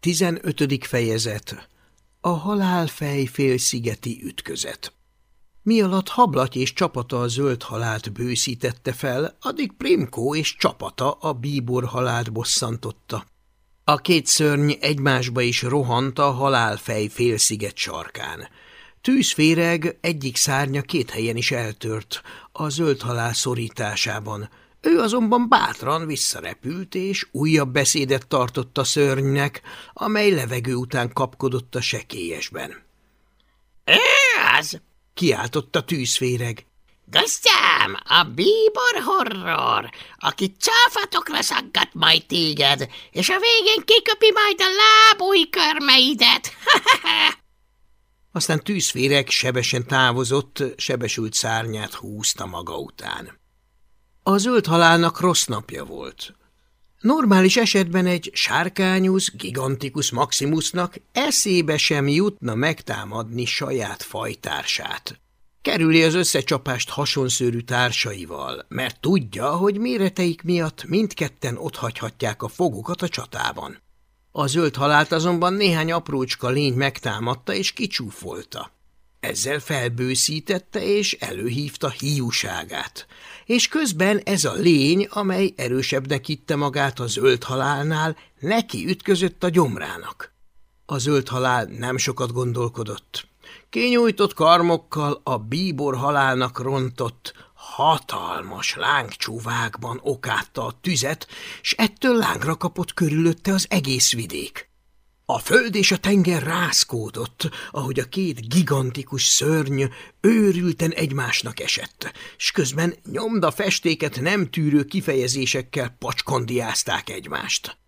15. fejezet A halálfej félszigeti ütközet Mi alatt Hablaty és csapata a zöld halált bőszítette fel, addig Primkó és csapata a bíbor halált bosszantotta. A két szörny egymásba is rohant a halálfej félsziget sarkán. Tűzféreg egyik szárnya két helyen is eltört, a zöld halál szorításában – ő azonban bátran visszarepült, és újabb beszédet tartott a szörnynek, amely levegő után kapkodott a sekélyesben. – Ez! – kiáltott a tűzféreg. – Gazdám, a bíbor horror, aki cáfatokra szaggat majd téged, és a végén kiköpi majd a lábúj körmeidet. Aztán tűzféreg sebesen távozott, sebesült szárnyát húzta maga után. A zöld halálnak rossz napja volt. Normális esetben egy sárkányusz, gigantikus maximusnak eszébe sem jutna megtámadni saját fajtársát. Kerüli az összecsapást hasonszőrű társaival, mert tudja, hogy méreteik miatt mindketten otthagyhatják a fogukat a csatában. A zöld halált azonban néhány aprócska lény megtámadta és kicsúfolta. Ezzel felbőszítette és előhívta hiúságát, és közben ez a lény, amely erősebbnek hitte magát a zöld halálnál, neki ütközött a gyomrának. A zöld halál nem sokat gondolkodott. Kinyújtott karmokkal a bíbor halálnak rontott, hatalmas lángcsúvákban okátta a tüzet, s ettől lángra kapott körülötte az egész vidék. A föld és a tenger rászkódott, ahogy a két gigantikus szörny őrülten egymásnak esett, s közben nyomda festéket nem tűrő kifejezésekkel pacskondiázták egymást.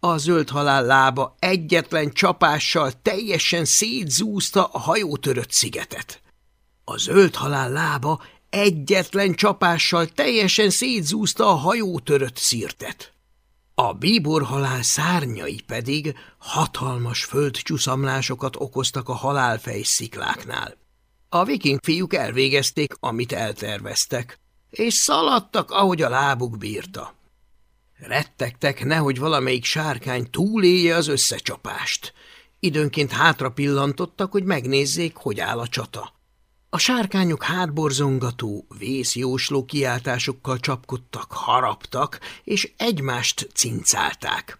A zöld halál lába egyetlen csapással teljesen szétzúzta a hajótörött szigetet. A zöld halál lába egyetlen csapással teljesen szétzúzta a hajótörött szirtet. A bíborhalál szárnyai pedig hatalmas földcsúszamlásokat okoztak a halálfej szikláknál. A viking fiúk elvégezték, amit elterveztek, és szaladtak, ahogy a lábuk bírta. Rettegtek, nehogy valamelyik sárkány túlélje az összecsapást. Időnként hátra pillantottak, hogy megnézzék, hogy áll a csata. A sárkányok hátborzongató, vészjósló kiáltásokkal csapkodtak, haraptak, és egymást cincálták.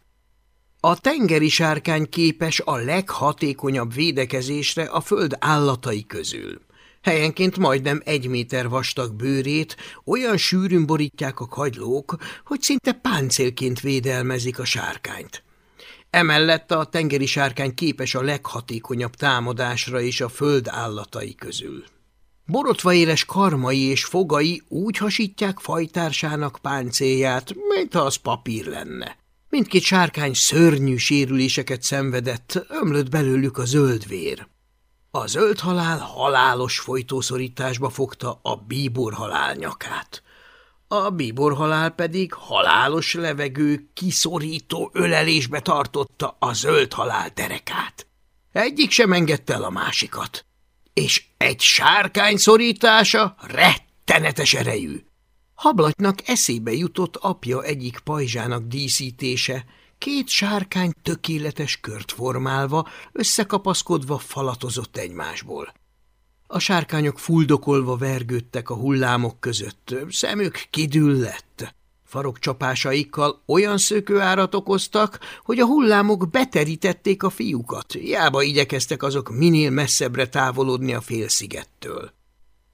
A tengeri sárkány képes a leghatékonyabb védekezésre a föld állatai közül. Helyenként majdnem egy méter vastag bőrét olyan sűrűn borítják a kagylók, hogy szinte páncélként védelmezik a sárkányt. Emellett a tengeri sárkány képes a leghatékonyabb támadásra is a föld állatai közül. Borotva éles karmai és fogai úgy hasítják fajtársának páncélját, mintha az papír lenne. Mindkét sárkány szörnyű sérüléseket szenvedett, ömlött belőlük a zöld vér. A zöld halál halálos folytószorításba fogta a bíbor halál nyakát. A bíbor halál pedig halálos levegő kiszorító ölelésbe tartotta a zöld halál derekát. Egyik sem engedte el a másikat és egy sárkány szorítása rettenetes erejű. Hablatnak eszébe jutott apja egyik pajzsának díszítése, két sárkány tökéletes kört formálva, összekapaszkodva falatozott egymásból. A sárkányok fuldokolva vergődtek a hullámok között, szemük kidüllett. Farokcsapásaikkal olyan szökőárat okoztak, hogy a hullámok beterítették a fiúkat, jába igyekeztek azok minél messzebbre távolodni a félszigettől.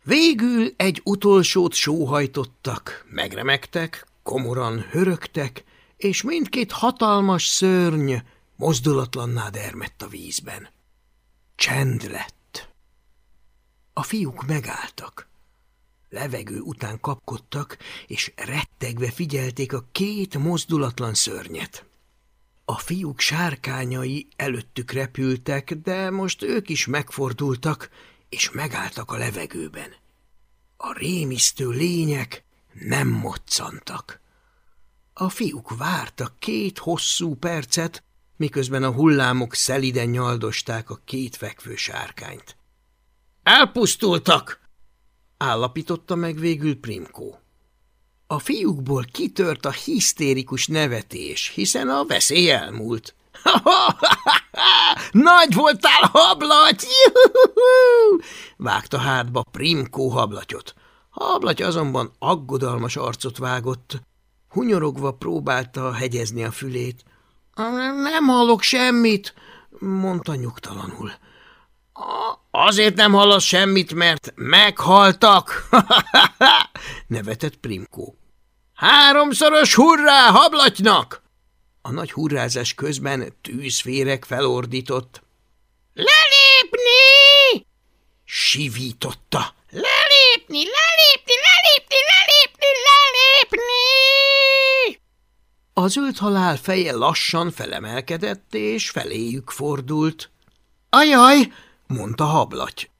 Végül egy utolsót sóhajtottak, megremegtek, komoran hörögtek, és mindkét hatalmas szörny mozdulatlanná dermett a vízben. Csend lett. A fiúk megálltak. Levegő után kapkodtak, és rettegve figyelték a két mozdulatlan szörnyet. A fiúk sárkányai előttük repültek, de most ők is megfordultak, és megálltak a levegőben. A rémisztő lények nem moccantak. A fiúk vártak két hosszú percet, miközben a hullámok szeliden nyaldosták a két fekvő sárkányt. – Elpusztultak! Állapította meg végül Primkó. A fiúkból kitört a hisztérikus nevetés, hiszen a veszély elmúlt. Nagy voltál, hablaty! Vágta hátba Primkó hablatyot. Hablaty azonban aggodalmas arcot vágott. Hunyorogva próbálta hegyezni a fülét. Nem hallok semmit, mondta nyugtalanul. Azért nem hallasz semmit, mert meghaltak, nevetett Primkó. Háromszoros hurrá hablatynak! A nagy hurrázás közben tűzférek felordított. Lelépni! Sivította. Lelépni, lelépni, lelépni, lelépni, lelépni! A zöld halál feje lassan felemelkedett, és feléjük fordult. Ajaj, mondta hablaty.